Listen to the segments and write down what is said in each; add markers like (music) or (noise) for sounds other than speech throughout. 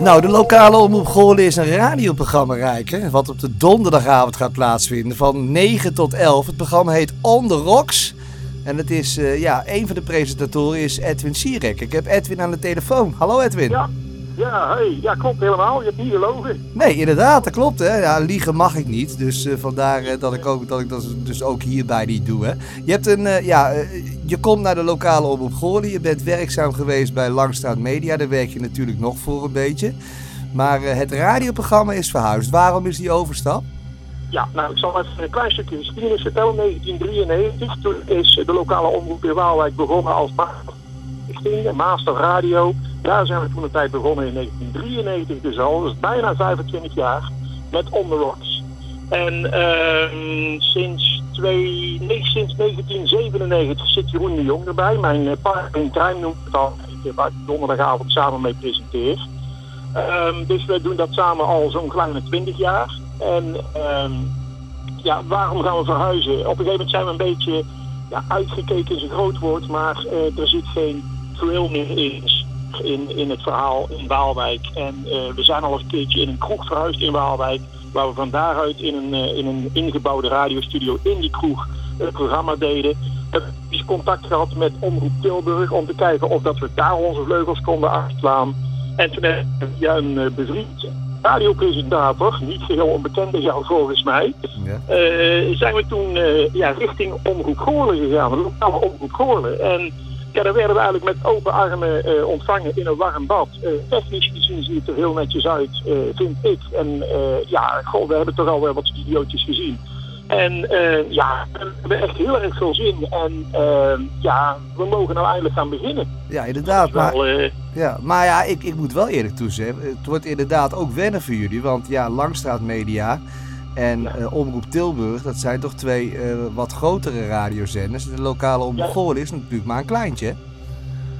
Nou, de lokale omroep Goorlen is een radioprogramma rijk, hè, wat op de donderdagavond gaat plaatsvinden van 9 tot 11. Het programma heet On The Rocks. En het is, eh, ja, een van de presentatoren is Edwin Sierek. Ik heb Edwin aan de telefoon. Hallo Edwin. Ja, ja, hey, ja klopt helemaal. Je hebt niet gelogen. Nee, inderdaad, dat klopt hè. Ja, liegen mag ik niet, dus eh, vandaar eh, dat ik ook dat ik dat dus ook hierbij niet doe hè. Je hebt een, eh, ja, je komt naar de lokale omroep Goorlen. Je bent werkzaam geweest bij Langstraat Media. Daar werk je natuurlijk nog voor een beetje. Maar het radioprogramma is verhuisd. Waarom is die overstap? Ja, nou ik zal even een klein stukje geschiedenis vertellen. 1993, toen is de lokale omroep in Waalwijk begonnen als Master, Master Radio. Daar zijn we toen een tijd begonnen in 1993 dus al. Is bijna 25 jaar met On The Rocks. En ehm, sinds, nee, sinds 1997 zit Jeroen de Jong erbij. Mijn uh, partner in crime noemt het al. Waar ik donderdagavond samen mee presenteer. Ehm, dus we doen dat samen al zo'n kleine 20 jaar. En ehm, ja, waarom gaan we verhuizen? Op een gegeven moment zijn we een beetje ja, uitgekeken is een groot woord, maar eh, er zit geen thrill meer in, in, in het verhaal in Waalwijk. En eh, we zijn al een keertje in een kroeg verhuisd in Waalwijk, waar we van daaruit in een, eh, in een ingebouwde radiostudio in die kroeg het programma deden. We hebben contact gehad met Omroep Tilburg om te kijken of dat we daar onze vleugels konden uitslaan. En toen hebben we via een eh, bevriend radiopresentator, niet geheel onbekende jou volgens mij, Ja. eh, zijn we toen eh, ja, richting Omroep Goorlen gegaan, de lokale Omroep Goorlen. En ja, daar werden we eigenlijk met open armen eh, ontvangen in een warm bad. Eh, technisch gezien ziet het er heel netjes uit, eh, vind ik. En ja, goh, we hebben toch al wel wat studiootjes gezien. En ja, we hebben echt heel erg veel zin. En ja, we mogen nou eindelijk gaan beginnen. Ja, inderdaad. Maar, Wel, ja, maar ja, ik, ik moet wel eerlijk toezeggen. Het wordt inderdaad ook wennen voor jullie. Want ja, Langstraat Media en Ja. eh, Omroep Tilburg, dat zijn toch twee eh, wat grotere radiozenders. De lokale Omroep Ja. Is natuurlijk maar een kleintje.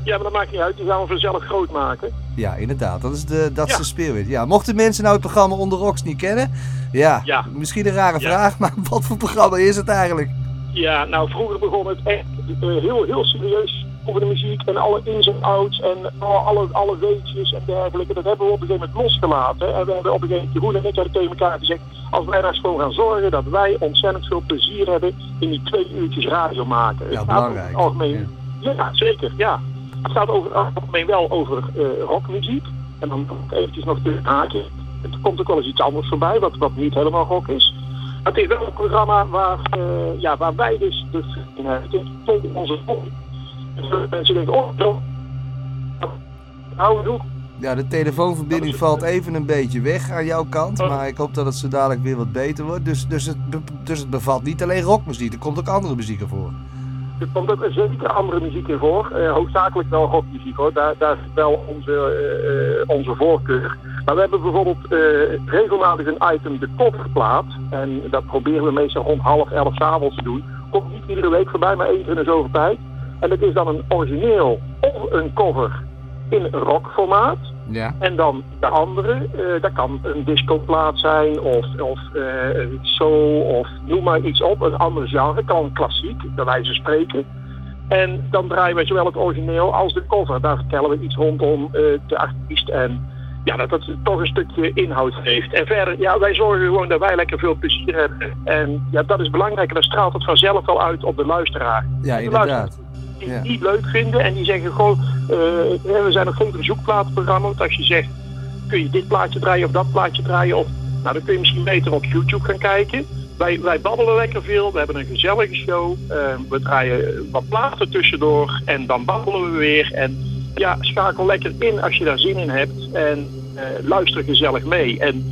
ja, maar dat maakt niet uit. Die gaan we vanzelf groot maken. Ja, inderdaad. Dat is de, dat is Ja. de spirit. Ja, mochten mensen nou het programma Onder Rocks niet kennen, ja, Ja. misschien een rare vraag, (laughs) maar wat voor programma is het eigenlijk? Ja, nou vroeger begon het echt eh, heel, heel serieus over de muziek en alle ins en outs en alle, alle, alle weetjes en dergelijke. Dat hebben we op een gegeven moment losgelaten. En we hebben op een gegeven moment, Jeroen en ik hebben tegen elkaar gezegd, als wij daar eens voor gaan zorgen dat wij ontzettend veel plezier hebben in die twee uurtjes radio maken. Het Ja, gaat belangrijk. het algemeen, ja. zeker, ja. Het gaat over het algemeen wel over eh, rockmuziek. En dan eventjes nog te haakje. Er komt ook wel eens iets anders voorbij, wat, wat niet helemaal rock is. Maar het is wel een programma waar, eh, ja, waar wij dus. Het is vol onze hobby. Dat mensen denken, oh, zo. Nou, doe. Ja, de telefoonverbinding valt even een beetje weg aan jouw kant, maar ik hoop dat het zo dadelijk weer wat beter wordt. Dus, dus, het, dus het bevat niet alleen rockmuziek, er komt ook andere muziek ervoor. Er komt ook zeker andere muziek in voor. Eh, hoofdzakelijk wel rockmuziek hoor. Daar, daar is wel onze, eh, onze voorkeur. Maar we hebben bijvoorbeeld eh, regelmatig een item de coverplaat. En dat proberen we meestal rond half elf 's avonds te doen. Komt niet iedere week voorbij, maar één keer in de zoveel tijd. En dat is dan een origineel of een cover in rockformaat. Ja. En dan de andere, eh, dat kan een discoplaat zijn of, of eh, soul of noem maar iets op. Een ander genre, kan klassiek, bij wijze van spreken. En dan draaien we zowel het origineel als de cover. Daar vertellen we iets rondom eh, de artiest en ja, dat het toch een stukje inhoud heeft. En verder, ja, wij zorgen gewoon dat wij lekker veel plezier hebben. En ja, dat is belangrijk en dan straalt het vanzelf wel uit op de luisteraar. Ja, De inderdaad. Die het niet leuk vinden en die zeggen gewoon, eh, we zijn nog geen verzoekplatenprogramma. Want als je zegt, kun je dit plaatje draaien of dat plaatje draaien, of, nou dan kun je misschien beter op YouTube gaan kijken. Wij, wij babbelen lekker veel, we hebben een gezellige show, eh, we draaien wat platen tussendoor en dan babbelen we weer. En ja, schakel lekker in als je daar zin in hebt en eh, luister gezellig mee. En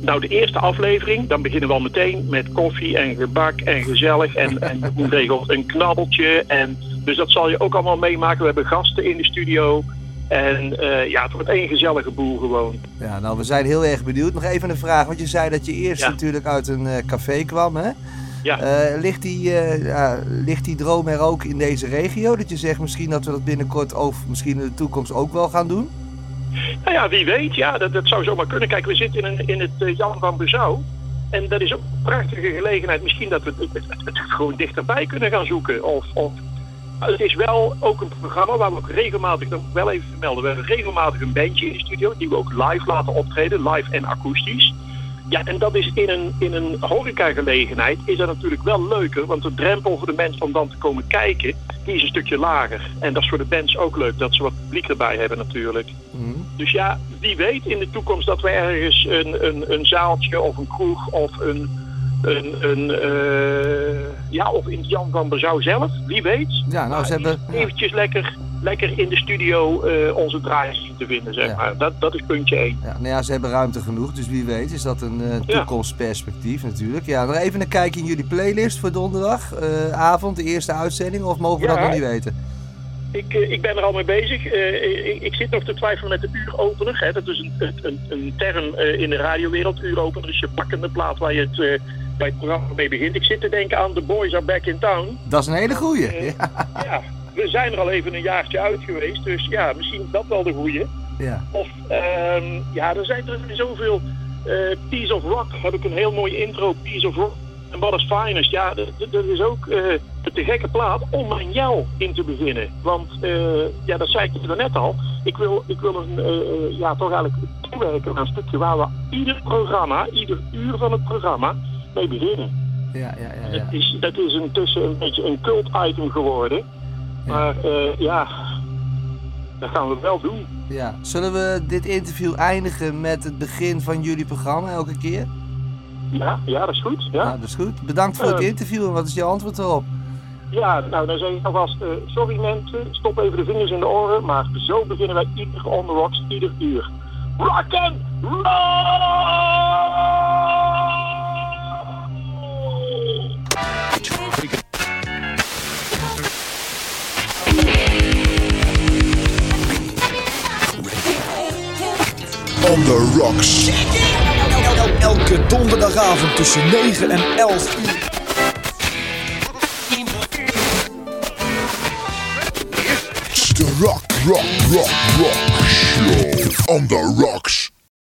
nou, de eerste aflevering, dan beginnen we al meteen met koffie en gebak en gezellig. En, en Jeroen (laughs) regelt een knabbeltje. En, dus dat zal je ook allemaal meemaken. We hebben gasten in de studio. En eh, ja, het wordt één gezellige boel gewoon. Ja, nou, we zijn heel erg benieuwd. Nog even een vraag, want je zei dat je eerst Ja. natuurlijk uit een eh, café kwam, hè? Ja. Eh, ligt, die, ligt die droom er ook in deze regio? Dat je zegt misschien dat we dat binnenkort of misschien in de toekomst ook wel gaan doen? Nou ja, wie weet, ja, dat, dat zou zomaar kunnen. Kijk, we zitten in, een, in het Jan van Bezouw. En dat is ook een prachtige gelegenheid. Misschien dat we het, het, het- het gewoon dichterbij kunnen gaan zoeken. Of, of Het is wel ook een programma waar we ook regelmatig, dat moet ik wel even vermelden, we hebben regelmatig een bandje in de studio die we ook live laten optreden, live en akoestisch. Ja, en dat is in een, in een horecagelegenheid is dat natuurlijk wel leuker, want de drempel voor de mensen om dan te komen kijken, die is een stukje lager. En dat is voor de bands ook leuk, dat ze wat publiek erbij hebben natuurlijk. Mhm. Dus ja, wie weet in de toekomst dat we ergens een, een, een zaaltje of een kroeg of een, een, een eh, ja, of in Jan van Bezouw zelf, wie weet. Ja, nou, ze hebben... ja. Eventjes lekker, lekker in de studio eh, onze draaiers zien te vinden, zeg Ja. maar. Dat, dat is puntje één. Ja, nou ja, ze hebben ruimte genoeg, dus wie weet is dat een eh, toekomstperspectief natuurlijk. Ja, nog even een kijkje in jullie playlist voor donderdag, eh, avond, de eerste uitzending, of mogen we dat nog niet weten? Ik, ik ben er al mee bezig. Ik, ik zit nog te twijfelen met de uuropener. Hè. Dat is een, een, een, term in de radiowereld. Uuropener is je pakkende plaat waar je het, bij het programma mee begint. Ik zit te denken aan The Boys Are Back in Town. Dat is een hele goeie. Eh, Ja, Ja, we zijn er al even een jaartje uit geweest. Dus ja, misschien is dat wel de goeie. ja. Of, ehm, ja, er zijn er zoveel. eh Piece of Rock heb ik een heel mooi intro. Piece of Rock. En What is Finest. Ja, dat, is ook eh de te gekke plaat om aan jou in te beginnen. Want, ja, dat zei ik je net al. Ik wil, ik wil een, ja, toch eigenlijk toewerken naar een stukje waar we ieder programma, ieder uur van het programma mee beginnen. Ja, ja, ja, ja. Dat is, dat is intussen een beetje een cult item geworden. Ja. Maar eh, ja, dat gaan we wel doen. ja. Zullen we dit interview eindigen met het begin van jullie programma elke keer? Ja, ja, dat is goed. Ja. Nou, dat is goed. Bedankt voor het Eh. interview en wat is je antwoord erop? Ja, nou dan zeg ik alvast, eh, sorry mensen, stop even de vingers in de oren, maar zo beginnen wij ieder on the rocks, ieder uur. Rock and roll! Rocks. Elke donderdagavond tussen 9 en 11 uur. The rock, rock, rock, rock show. On the rocks.